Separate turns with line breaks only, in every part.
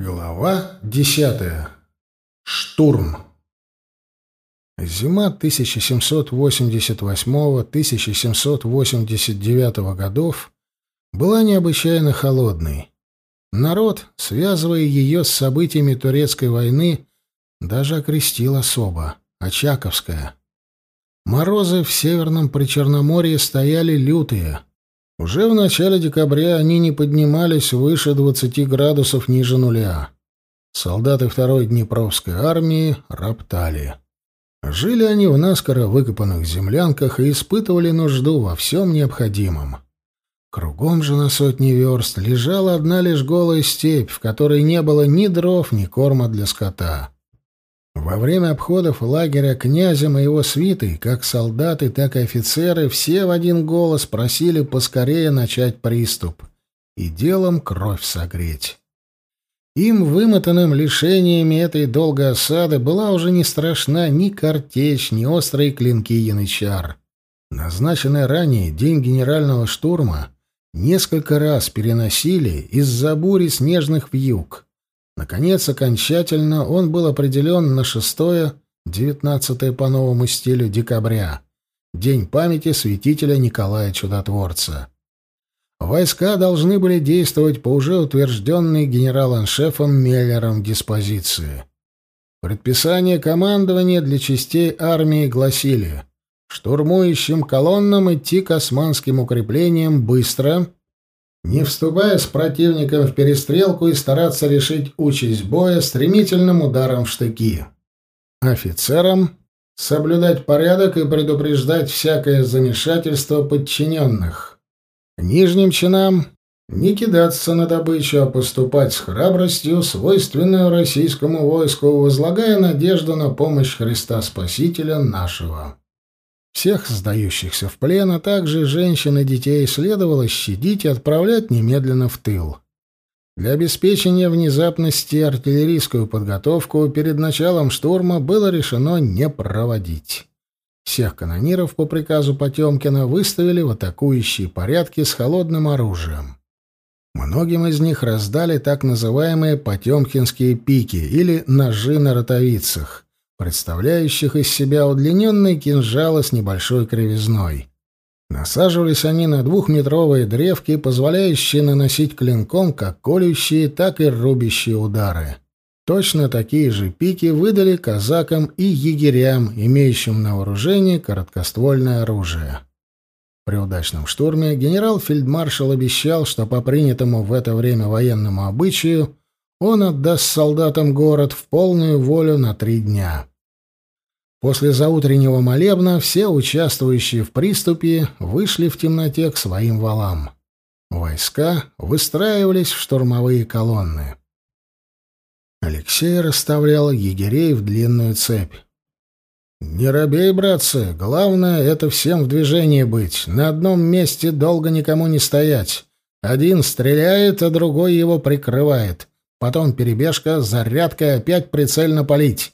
Глава десятая. Штурм. Зима 1788-1789 годов была необычайно холодной. Народ, связывая ее с событиями Турецкой войны, даже окрестил особо — Очаковская. Морозы в Северном Причерноморье стояли лютые — уже в начале декабря они не поднимались выше 20 градусов ниже нуля. Солдаты второй Днепровской армии роптали. Жили они в наскоро выкопанных землянках и испытывали нужду во всем необходимом. Кругом же на сотни верст лежала одна лишь голая степь, в которой не было ни дров, ни корма для скота. Во время обходов лагеря князем и его свитой, как солдаты, так и офицеры, все в один голос просили поскорее начать приступ и делом кровь согреть. Им, вымотанным лишениями этой долгой осады, была уже не страшна ни картечь, ни острые клинки янычар. Назначенный ранее день генерального штурма несколько раз переносили из-за бури снежных вьюг — Наконец, окончательно он был определен на 6-19 по новому стилю декабря, день памяти святителя Николая Чудотворца. Войска должны были действовать по уже утвержденной генерал-аншефом Меллером диспозиции. Предписания командования для частей армии гласили «Штурмующим колоннам идти к османским укреплениям быстро», не вступая с противником в перестрелку и стараться решить участь боя стремительным ударом в штыки. Офицерам соблюдать порядок и предупреждать всякое замешательство подчиненных. Нижним чинам не кидаться на добычу, а поступать с храбростью, свойственную российскому войску, возлагая надежду на помощь Христа Спасителя нашего. Всех сдающихся в плен, а также женщин и детей следовало щадить и отправлять немедленно в тыл. Для обеспечения внезапности артиллерийскую подготовку перед началом штурма было решено не проводить. Всех канониров по приказу Потемкина выставили в атакующие порядки с холодным оружием. Многим из них раздали так называемые «потемкинские пики» или «ножи на ротовицах», представляющих из себя удлиненные кинжалы с небольшой кривизной. Насаживались они на двухметровые древки, позволяющие наносить клинком как колющие, так и рубящие удары. Точно такие же пики выдали казакам и егерям, имеющим на вооружении короткоствольное оружие. При удачном штурме генерал-фельдмаршал обещал, что по принятому в это время военному обычаю он отдаст солдатам город в полную волю на три дня. После заутреннего молебна все участвующие в приступе вышли в темноте к своим валам. Войска выстраивались в штурмовые колонны. Алексей расставлял егерей в длинную цепь. «Не робей, братцы, главное — это всем в движении быть, на одном месте долго никому не стоять. Один стреляет, а другой его прикрывает. Потом перебежка, зарядка опять прицельно палить.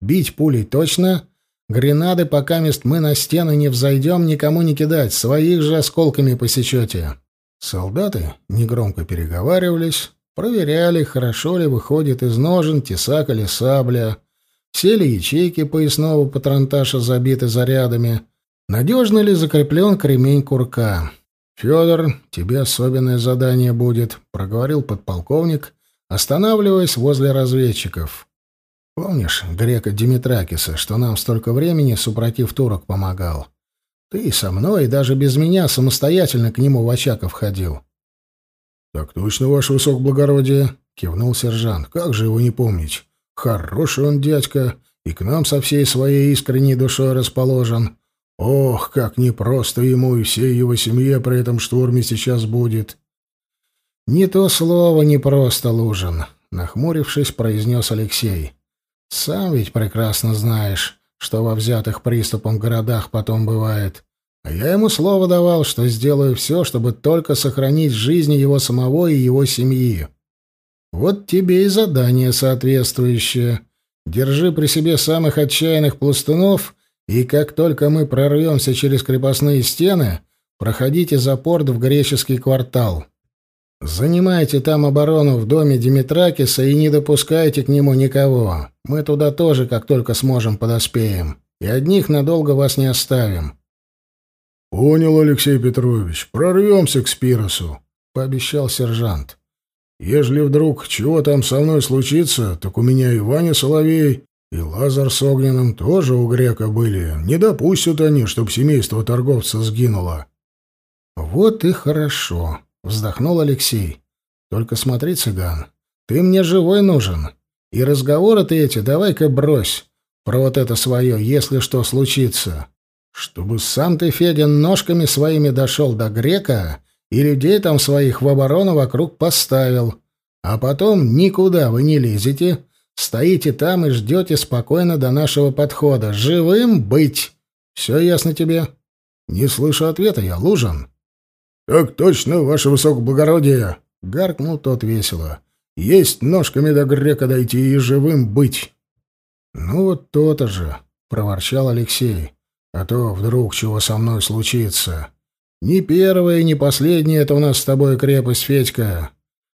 Бить пулей точно. Гренады, пока мест мы на стены не взойдем, никому не кидать. Своих же осколками посечете. Солдаты негромко переговаривались, проверяли, хорошо ли выходит из ножен тесак или сабля. Все ли ячейки поясного патронташа забиты зарядами. Надежно ли закреплен кремень курка. «Федор, тебе особенное задание будет», — проговорил подполковник, останавливаясь возле разведчиков. «Помнишь грека Димитракиса, что нам столько времени, супротив турок, помогал? Ты со мной и даже без меня самостоятельно к нему в Очаков ходил». «Так точно, ваше высокоблагородие», — кивнул сержант. «Как же его не помнить? Хороший он дядька, и к нам со всей своей искренней душой расположен. Ох, как непросто ему и всей его семье при этом штурме сейчас будет. «Не то слово не просто, Лужин», — нахмурившись, произнес Алексей. «Сам ведь прекрасно знаешь, что во взятых приступом городах потом бывает. А я ему слово давал, что сделаю все, чтобы только сохранить жизни его самого и его семьи. Вот тебе и задание соответствующее. Держи при себе самых отчаянных пластунов, и как только мы прорвемся через крепостные стены, проходите за порт в греческий квартал». Занимайте там оборону в доме Димитракиса и не допускайте к нему никого. Мы туда тоже, как только сможем, подоспеем. И одних надолго вас не оставим.
Понял, Алексей Петрович. Прорвемся к Спиросу, пообещал сержант. Ежели вдруг чего там со мной случится, так у меня и Ваня Соловей, и Лазар с Огненным тоже у грека были. Не допустят они, чтоб семейство торговца сгинуло.
Вот и хорошо. Вздохнул Алексей. Только смотри, цыган, ты мне живой нужен. И разговоры ты эти давай-ка брось. Про вот это свое, если что случится. Чтобы сам ты, Федя, ножками своими дошел до грека и людей там своих в оборону вокруг поставил. А потом никуда вы не лезете, стоите там и ждете спокойно до нашего подхода. Живым быть. Все ясно тебе? Не слышу ответа я, Лужин.
— Так точно, ваше высокоблагородие! — гаркнул тот весело. — Есть ножками до грека дойти и живым быть.
— Ну вот то-то же, — проворчал Алексей. — А то вдруг чего со мной случится. Не первая и не последняя это у нас с тобой крепость, Федька.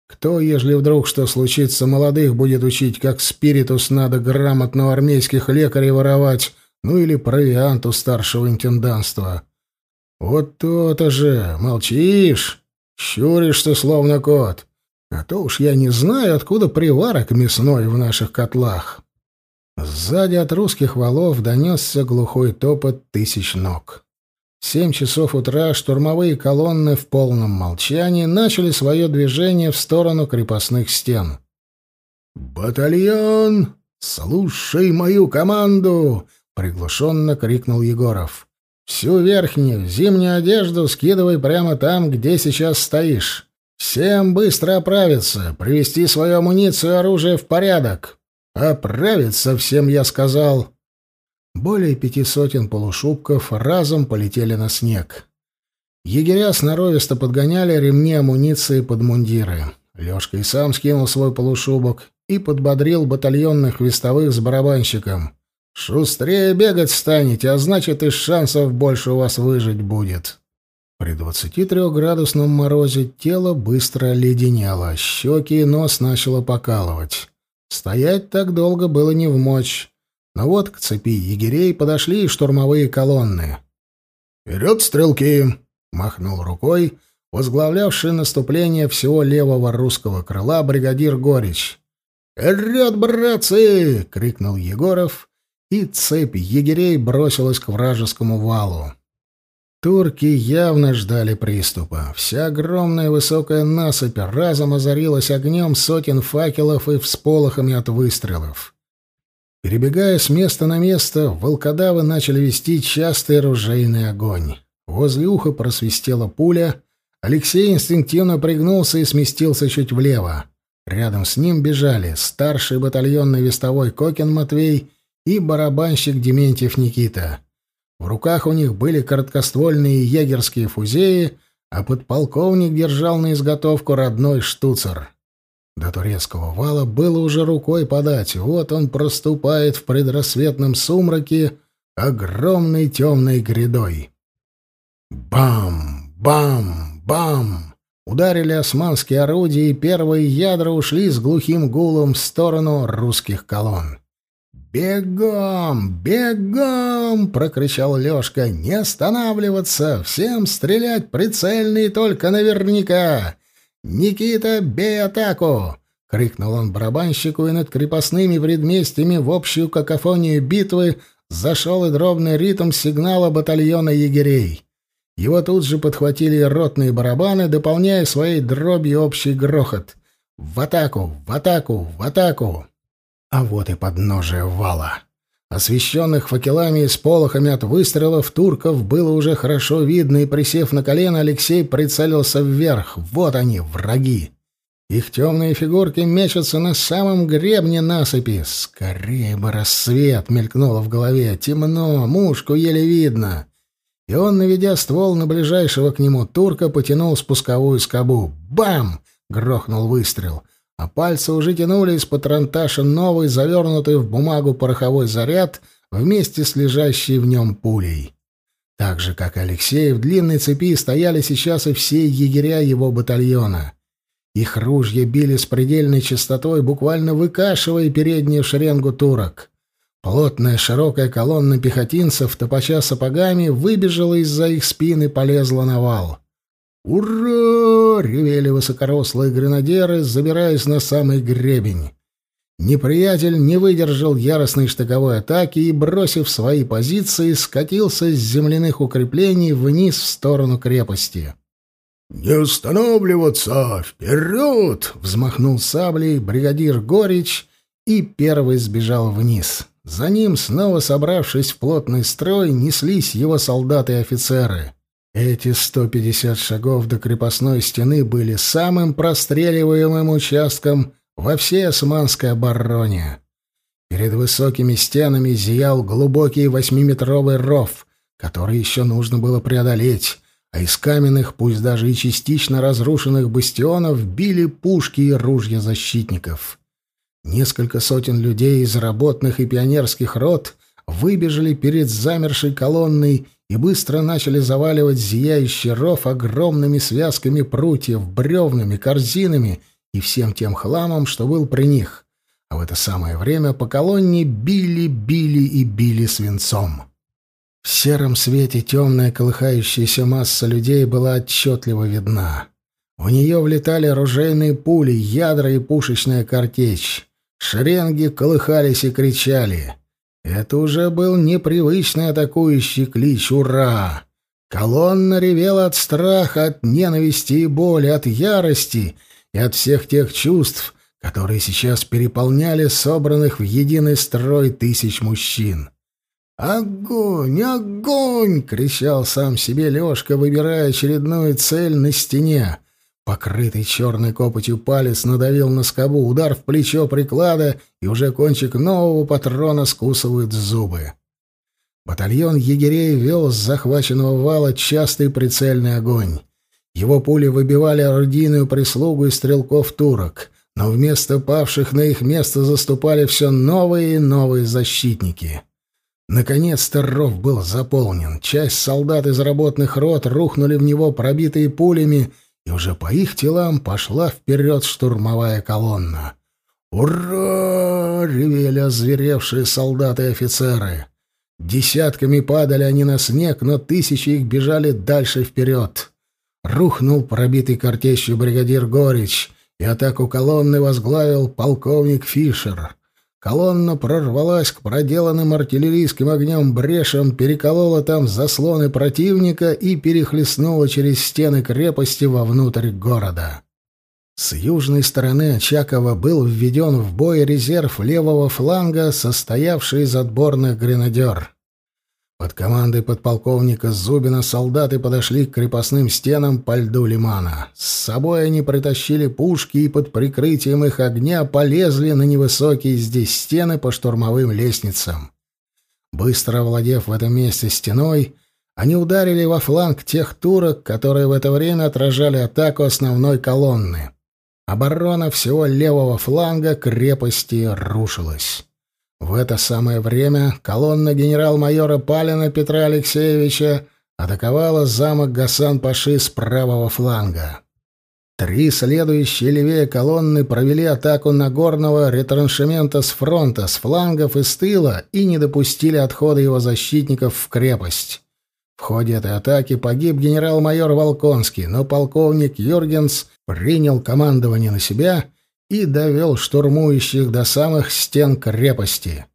Кто, ежели вдруг что случится, молодых будет учить, как спиритус надо грамотно армейских лекарей воровать, ну или провиант старшего интенданства. Вот то-то же, молчишь, щуришься, словно кот. А то уж я не знаю, откуда приварок мясной в наших котлах. Сзади от русских валов донесся глухой топот тысяч ног. В семь часов утра штурмовые колонны в полном молчании начали свое движение в сторону крепостных стен. «Батальон, слушай мою команду!» — приглушенно крикнул Егоров. Всю верхнюю, зимнюю одежду скидывай прямо там, где сейчас стоишь. Всем быстро оправиться, привести свою амуницию и оружие в порядок. Оправиться всем, я сказал. Более пяти сотен полушубков разом полетели на снег. Егеря сноровисто подгоняли ремни амуниции под мундиры. Лёшка и сам скинул свой полушубок и подбодрил батальонных вестовых с барабанщиком. Шустрее бегать станете, а значит, и шансов больше у вас выжить будет. При 23-градусном морозе тело быстро оледенело, щеки и нос начало покалывать. Стоять так долго было не в мочь. Но вот к цепи егерей подошли и штурмовые колонны. «Вперед, стрелки!» — махнул рукой, возглавлявший наступление всего левого русского крыла бригадир Горич. «Вперед, братцы!» — крикнул Егоров, и цепь егерей бросилась к вражескому валу. Турки явно ждали приступа. Вся огромная высокая насыпь разом озарилась огнем сотен факелов и всполохами от выстрелов. Перебегая с места на место, волкодавы начали вести частый ружейный огонь. Возле уха просвистела пуля. Алексей инстинктивно пригнулся и сместился чуть влево. Рядом с ним бежали старший батальонный вестовой Кокин Матвей и барабанщик Дементьев Никита. В руках у них были короткоствольные егерские фузеи, а подполковник держал на изготовку родной штуцер. До турецкого вала было уже рукой подать. Вот он проступает в предрассветном сумраке огромной темной грядой. Бам! Бам! Бам! Ударили османские орудия, и первые ядра ушли с глухим гулом в сторону русских колонн. «Бегом! Бегом!» — прокричал Лёшка. «Не останавливаться! Всем стрелять прицельно и только наверняка! Никита, бей атаку!» — крикнул он барабанщику, и над крепостными предместьями в общую какофонию битвы зашел и дробный ритм сигнала батальона егерей. Его тут же подхватили ротные барабаны, дополняя своей дробью общий грохот. «В атаку! В атаку! В атаку!» А вот и подножие вала. Освещенных факелами и сполохами от выстрелов турков было уже хорошо видно, и, присев на колено, Алексей прицелился вверх. Вот они, враги. Их темные фигурки мечутся на самом гребне насыпи. Скорее бы рассвет мелькнуло в голове. Темно, мушку еле видно. И он, наведя ствол на ближайшего к нему турка, потянул спусковую скобу. «Бам!» — грохнул выстрел — а пальцы уже тянули из патронташа новый, завернутый в бумагу пороховой заряд вместе с лежащей в нем пулей. Так же, как Алексей, в длинной цепи стояли сейчас и все егеря его батальона. Их ружья били с предельной частотой, буквально выкашивая переднюю шеренгу турок. Плотная широкая колонна пехотинцев, топача сапогами, выбежала из-за их спин и полезла на вал. «Ура!» — ревели высокорослые гренадеры, забираясь на самый гребень. Неприятель не выдержал яростной штыковой атаки и, бросив свои позиции, скатился с земляных укреплений вниз в сторону крепости.
«Не останавливаться! Вперед!» — взмахнул саблей бригадир Горич и первый сбежал вниз. За ним, снова собравшись в плотный строй, неслись его солдаты и офицеры. Эти 150 шагов до крепостной стены были самым простреливаемым участком во всей османской обороне. Перед высокими стенами зиял глубокий восьмиметровый ров, который еще нужно было преодолеть, а из каменных, пусть даже и частично разрушенных бастионов, били пушки и ружья защитников. Несколько сотен людей из работных и пионерских рот выбежали перед замершей колонной и быстро начали заваливать зияющий ров огромными связками прутьев, бревнами, корзинами и всем тем хламом, что был при них. А в это самое время по колонне били, били и били свинцом. В сером свете темная колыхающаяся масса людей была отчетливо видна. В нее влетали оружейные пули, ядра и пушечная картечь. Шеренги колыхались и кричали. Это уже был непривычный атакующий клич «Ура!». Колонна ревела от страха, от ненависти и боли, от ярости и от всех тех чувств, которые сейчас переполняли собранных в единый строй тысяч мужчин. «Огонь! Огонь!» — кричал сам себе Лёшка, выбирая очередную цель на стене. Покрытый черной копотью палец надавил на скобу, удар в плечо приклада, и уже кончик нового патрона скусывают зубы. Батальон егерей вел с захваченного вала частый прицельный огонь. Его пули выбивали орудийную прислугу и стрелков-турок, но вместо павших на их место заступали все новые и новые защитники. Наконец-то ров был заполнен. Часть солдат из работных рот рухнули в него, пробитые пулями — и уже по их телам пошла вперед штурмовая колонна. «Ура!» — ревели озверевшие солдаты и офицеры. Десятками падали они на снег, но тысячи их бежали дальше вперед. Рухнул пробитый картечью бригадир Горич, и атаку колонны возглавил полковник Фишер. Колонна прорвалась к проделанным артиллерийским огнем брешам, переколола там заслоны противника и перехлестнула через стены крепости вовнутрь города. С южной стороны Очакова был введен в бой резерв левого фланга, состоявший из отборных гренадер. Под командой подполковника Зубина солдаты подошли к крепостным стенам по льду лимана. С собой они притащили пушки и под прикрытием их огня полезли на невысокие здесь стены по штурмовым лестницам. Быстро овладев в этом месте стеной, они ударили во фланг тех турок, которые в это время отражали атаку основной колонны. Оборона всего левого фланга крепости рушилась. В это самое время колонна генерал-майора Палина Петра Алексеевича атаковала замок Гасан-Паши с правого фланга. Три следующие левее колонны провели атаку Нагорного ретраншемента с фронта, с флангов и с тыла и не допустили отхода его защитников в крепость. В ходе этой атаки погиб генерал-майор Волконский, но полковник Юргенс принял командование на себя и довел штурмующих до самых стен крепости.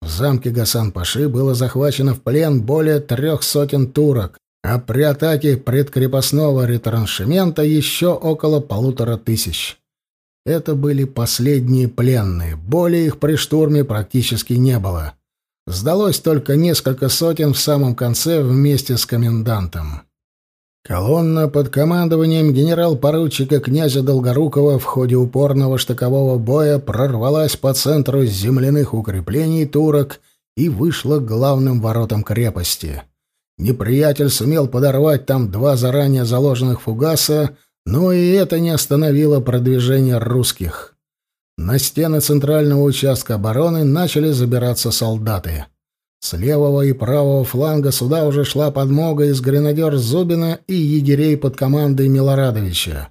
В замке Гасан-Паши было захвачено в плен более трех сотен турок, а при атаке предкрепостного ретраншемента еще около полутора тысяч. Это были последние пленные, более их при штурме практически не было. Сдалось только несколько сотен в самом конце вместе с комендантом. Колонна под командованием генерал-поручика князя Долгорукова в ходе упорного штыкового боя прорвалась по центру земляных укреплений турок и вышла к главным воротам крепости. Неприятель сумел подорвать там два заранее заложенных фугаса, но и это не остановило продвижение русских. На стены центрального участка обороны начали забираться солдаты. С левого и правого фланга сюда уже шла подмога из гренадер Зубина и егерей под командой Милорадовича.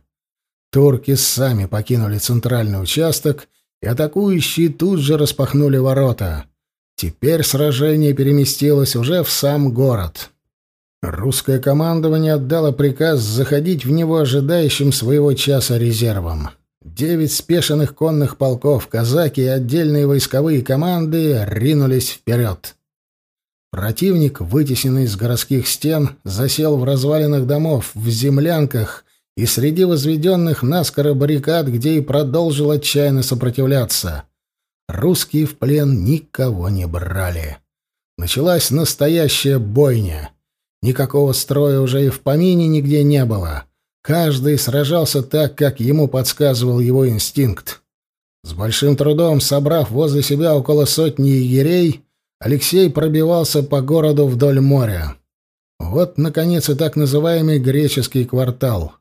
Турки сами покинули центральный участок, и атакующие тут же распахнули ворота. Теперь сражение переместилось уже в сам город. Русское командование отдало приказ заходить в него ожидающим своего часа резервом. Девять спешенных конных полков, казаки и отдельные войсковые команды ринулись вперед. Противник, вытесненный из городских стен, засел в развалинах домов, в землянках и среди возведенных наскоро баррикад, где и продолжил отчаянно сопротивляться. Русские в плен никого не брали. Началась настоящая бойня. Никакого строя уже и в помине нигде не было. Каждый сражался так, как ему подсказывал его инстинкт. С большим трудом, собрав возле себя около сотни егерей, Алексей пробивался по городу вдоль моря. Вот, наконец, и так называемый греческий квартал.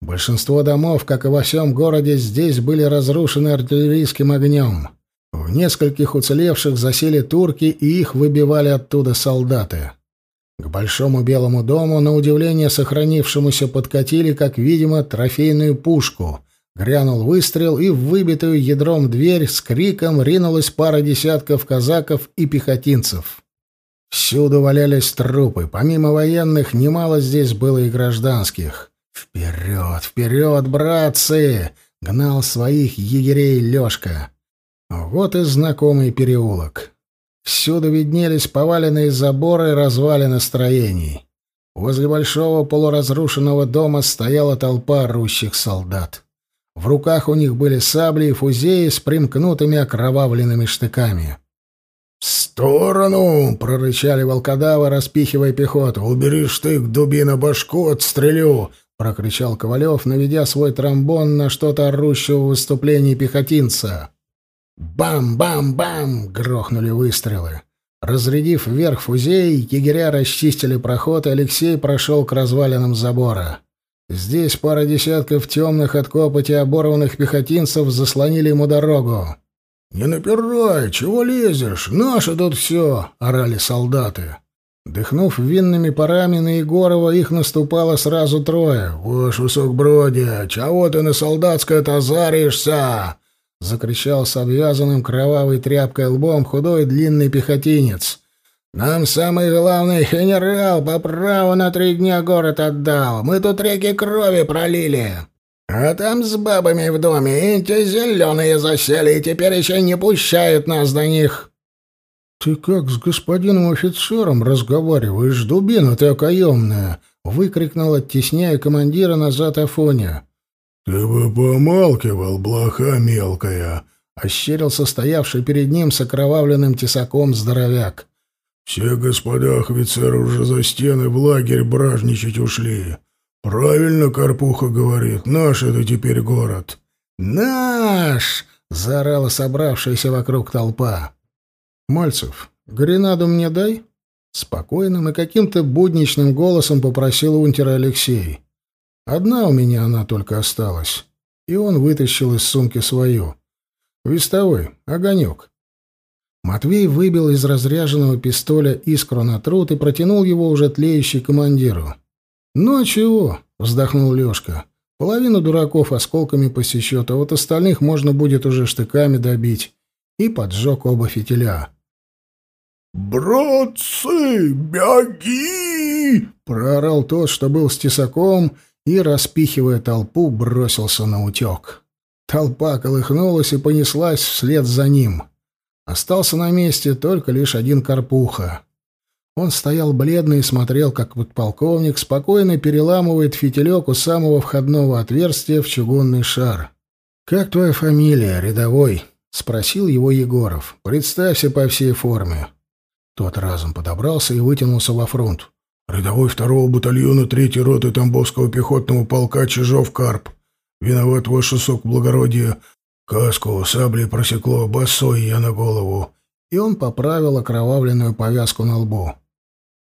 Большинство домов, как и во всем городе, здесь были разрушены артиллерийским огнем. В нескольких уцелевших засели турки, и их выбивали оттуда солдаты. К большому белому дому, на удивление сохранившемуся, подкатили, как видимо, трофейную пушку. Грянул выстрел, и в выбитую ядром дверь с криком ринулась пара десятков казаков и пехотинцев. Всюду валялись трупы. Помимо военных, немало здесь было и гражданских. «Вперед, вперед, братцы!» — гнал своих егерей Лёшка. Вот и знакомый переулок. Всюду виднелись поваленные заборы и развалины строений. Возле большого полуразрушенного дома стояла толпа орущих солдат. В руках у них были сабли и фузеи с примкнутыми окровавленными штыками.
«В сторону!» — прорычали волкодавы, распихивая пехоту. «Убери штык, дубина, башку отстрелю!» — прокричал Ковалев, наведя свой тромбон на что-то орущего в выступлении пехотинца. Бам-бам-бам! Грохнули выстрелы. Разрядив вверх фузей, егеря расчистили проход, и Алексей прошел к развалинам забора. Здесь пара десятков темных от копоти оборванных пехотинцев заслонили ему дорогу. «Не напирай! Чего лезешь? Наше тут все!» — орали солдаты. Дыхнув винными парами на Егорова, их наступало сразу трое. «Ваш высокбродие! Чего ты на солдатское-то заришься?» — закричал с обвязанным кровавой тряпкой лбом худой длинный пехотинец. «Нам самый главный генерал по праву на три дня город отдал. Мы тут реки крови пролили. А там с бабами в доме эти зеленые засели, и теперь еще не пущают нас до них». «Ты как с господином офицером разговариваешь, дубина ты окоемная!» — выкрикнул, оттесняя командира назад Афоня. «Ты бы помалкивал, блоха мелкая!» — ощерился стоявший перед ним с окровавленным тесаком здоровяк. «Все господа офицеры уже за стены в лагерь бражничать ушли. Правильно Карпуха говорит, наш это теперь город».
«Наш!» — заорала собравшаяся вокруг толпа. «Мальцев, гренаду мне дай?» Спокойным и каким-то будничным голосом попросил унтер Алексей. Одна у меня она только осталась. И он вытащил из сумки свою. Вестовой, огонек. Матвей выбил из разряженного пистоля искру на труд и протянул его уже тлеющий командиру. «Ну а чего?» — вздохнул Лёшка. «Половину дураков осколками посечет, а вот остальных можно будет уже штыками добить». И поджег оба фитиля.
«Братцы, беги!» — проорал тот, что был с тесаком, — и, распихивая толпу, бросился на утек. Толпа колыхнулась и понеслась вслед за ним. Остался на месте только лишь один Карпуха. Он стоял бледный и смотрел, как подполковник спокойно переламывает фитилек у самого входного отверстия в чугунный шар. «Как твоя фамилия, рядовой?» — спросил его Егоров. «Представься по всей форме». Тот разом подобрался и вытянулся во фронт. Рядовой второго батальона третьей роты Тамбовского пехотного полка Чижов Карп. Виноват ваш сок благородия. Каску, саблей просекло, босой я на голову. И он поправил окровавленную повязку на лбу.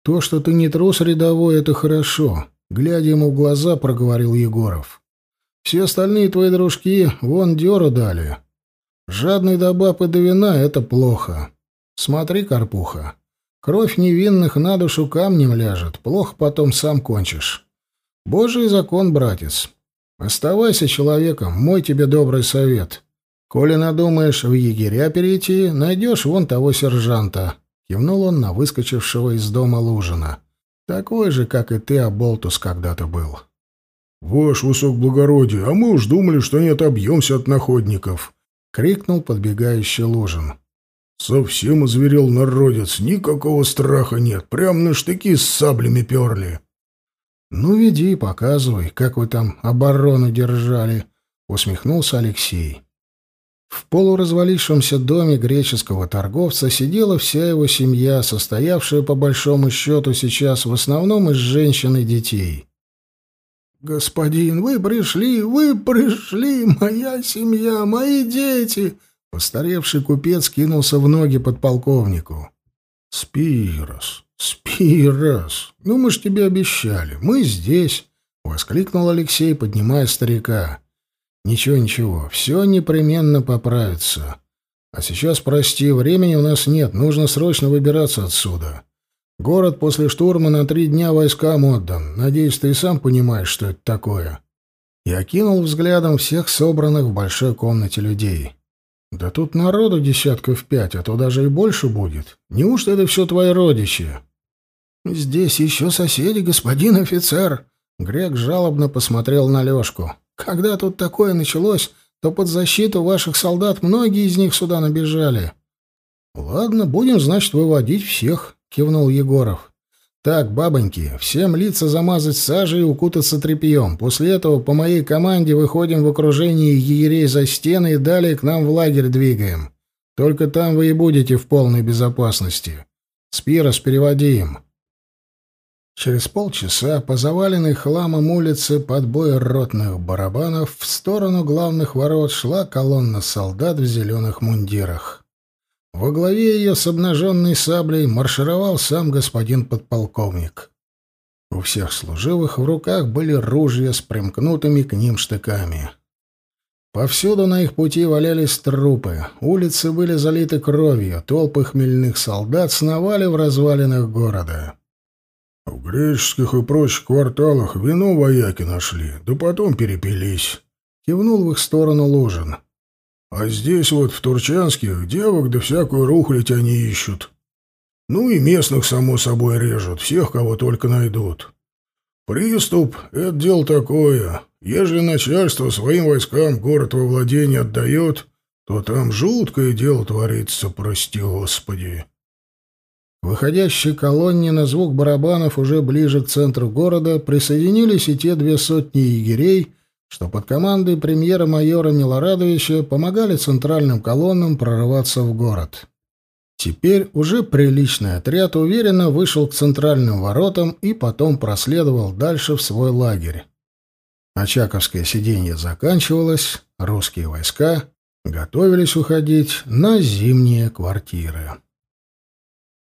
То, что ты не трус рядовой, это хорошо. Глядя ему в глаза, проговорил Егоров. Все остальные твои дружки вон дёру дали. Жадный до баб и до вина — это плохо. Смотри, Карпуха, Кровь невинных на душу камнем ляжет, плохо потом сам кончишь. Божий закон, братец.
Оставайся человеком, мой тебе добрый совет. Коли надумаешь в егеря перейти, найдешь вон того сержанта. Кивнул он на выскочившего из дома Лужина. Такой же, как и ты, Аболтус когда-то был.
— Ваш высокоблагородие, а мы уж думали, что не отобьемся от находников! — крикнул подбегающий Лужин. — Совсем озверел народец, никакого страха нет, прям на штыки с саблями перли.
— Ну, веди, показывай, как вы там оборону держали, — усмехнулся Алексей. В полуразвалившемся доме греческого торговца сидела вся его семья, состоявшая по большому счету сейчас в основном из женщин и детей. «Господин, вы пришли, вы пришли, моя семья, мои дети!» Постаревший купец кинулся в ноги подполковнику. «Спирос, Спирос, ну мы ж тебе обещали, мы здесь!» — воскликнул Алексей, поднимая старика. Ничего, ничего, все непременно поправится. А сейчас, прости, времени у нас нет, нужно срочно выбираться отсюда. Город после штурма на три дня войскам отдан. Надеюсь, ты и сам понимаешь, что это такое. Я окинул взглядом всех собранных в большой комнате людей. Да тут народу десятков пять, а то даже и больше будет. Неужто это все твои родичи? Здесь еще соседи, господин офицер. Грек жалобно посмотрел на Лешку. Когда тут такое началось, то под защиту ваших солдат многие из них сюда набежали. Ладно, будем, значит, выводить всех, кивнул Егоров. Так, бабоньки, всем лица замазать сажей и укутаться тряпьем. После этого по моей команде выходим в окружении егерей за стены и далее к нам в лагерь двигаем. Только там вы и будете в полной безопасности. Спирос, переводи им. Через полчаса по заваленной хламом улице под бой ротных барабанов в сторону главных ворот шла колонна солдат в зеленых мундирах. Во главе ее с обнаженной саблей маршировал сам господин подполковник. У всех служивых в руках были ружья с примкнутыми к ним штыками. Повсюду на их пути валялись трупы, улицы были залиты кровью, толпы хмельных солдат сновали в развалинах города.
В греческих и прочих кварталах вино вояки нашли, да потом перепились. Кивнул в их сторону Лужин. А здесь вот, в Турчанских, девок да всякую рухлядь они ищут. Ну и местных, само собой, режут, всех, кого только найдут. Приступ — это дело такое. Ежели начальство своим войскам город во владение отдает, то там жуткое дело творится, прости господи.
Выходящей колонне на звук барабанов уже ближе к центру города присоединились и те две сотни егерей, что под командой премьера-майора Милорадовича помогали центральным колоннам прорываться в город. Теперь уже приличный отряд уверенно вышел к центральным воротам и потом проследовал дальше в свой лагерь. Очаковское сиденье заканчивалось, русские войска готовились уходить на зимние квартиры.